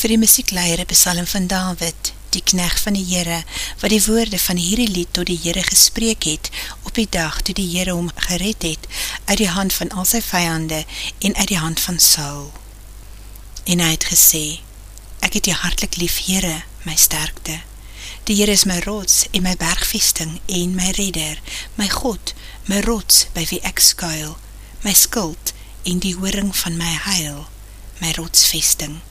vir die muziekleier besalm van David, die knecht van die Heere, wat die woorde van hierdie lied tot die Heere gespreek het, op die dag toe die Heere hom gered het, uit die hand van al sy vijande, en uit die hand van Saul. En hy het gesê, ek het die hartlik lief Heere, my sterkte. Die Heere is my rots, en my bergvesting, en my redder, my God, my rots, by wie ek skuil, my skuld, en die hooring van my heil, my rotsvesting.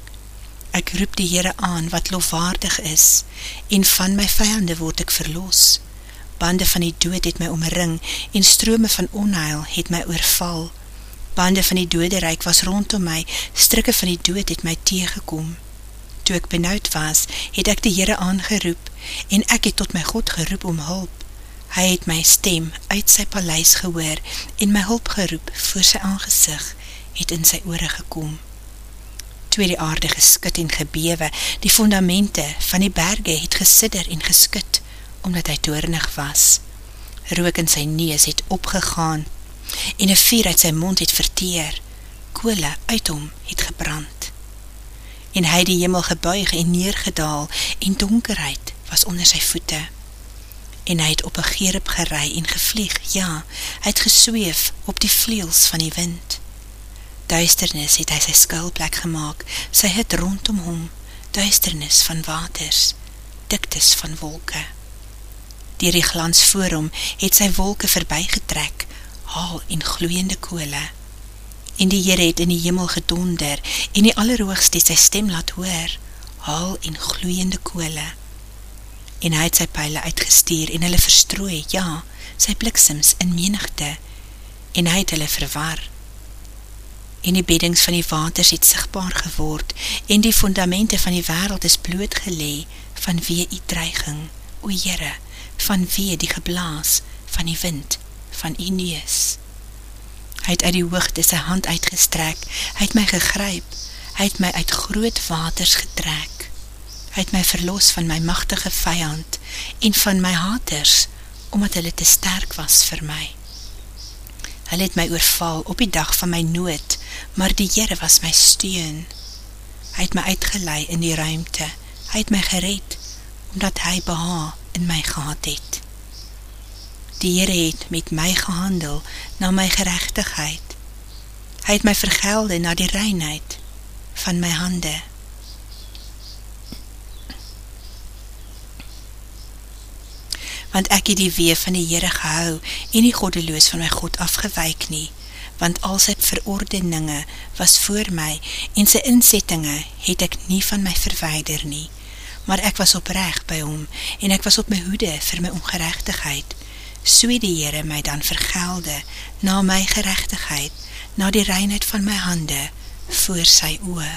Ek roep die Heere aan wat lofwaardig is, en van my vijande word ek verloos. Bande van die dood het my omring, en strome van onheil het my oorval. Bande van die doderijk was rondom my, strikke van die dood het my tegekom. Toe ek benauwd was, het ek die Heere aangeroep, en ek het tot my God geroep om hulp. Hy het my stem uit sy paleis gehoor, en my hulp geroep voor sy aangezig, het in sy oore gekom toe die aarde geskut en gebewe, die fundamente van die berge het gesidder en geskut, omdat hy toornig was. Rook in sy nees het opgegaan, en een vier uit sy mond het verteer, koole uit hom het gebrand. En hy die hemel gebuig en neergedaal, en donkerheid was onder sy voete. En hy het op een gerip gerei en gevlieg, ja, hy het gesweef op die vleels van die wind duisternis het hy sy skuilplek gemaakt, sy het rondom hom, duisternis van waters, diktes van wolke. Dier die glans voor hom het sy wolke verby getrek, haal en gloeiende kole. En die Heer het in die hemel gedonder, en die allerhoogst het sy stem laat hoor, haal en gloeiende kole. En hy het sy pijle uitgestuur, en hulle verstrooi, ja, sy bliksems in menigte, en hy het hulle verwaar, en die beddings van die waters het sigtbaar geword, en die fundamente van die wereld is blootgelee, van wie die dreiging, o Heere, van wie die geblaas, van die wind, van die neus. Hy het uit die hoogte sy hand uitgestrek, hy het my gegryp, hy het my uit groot waters getrek, hy het my verlos van my machtige vijand, en van my haters, omdat hulle te sterk was vir my. Hy het my oorval op die dag van my nood, maar die Heere was my steun. Hy het my uitgelei in die ruimte, hy het my gered, omdat hy beha in my gehad het. Die Heere het met my gehandel na my gerechtigheid. Hy het my vergelde na die reinheid van my hande. Want ek het die wee van die Heere gehou en die godeloos van my God afgeweik nie, want al sy verordeninge was voor my en sy inzettinge het ek nie van my verweider nie. Maar ek was oprecht by hom en ek was op my hoede vir my ongerechtigheid. So die Heere my dan vergelde na my gerechtigheid, na die reinheid van my hande voor sy oe.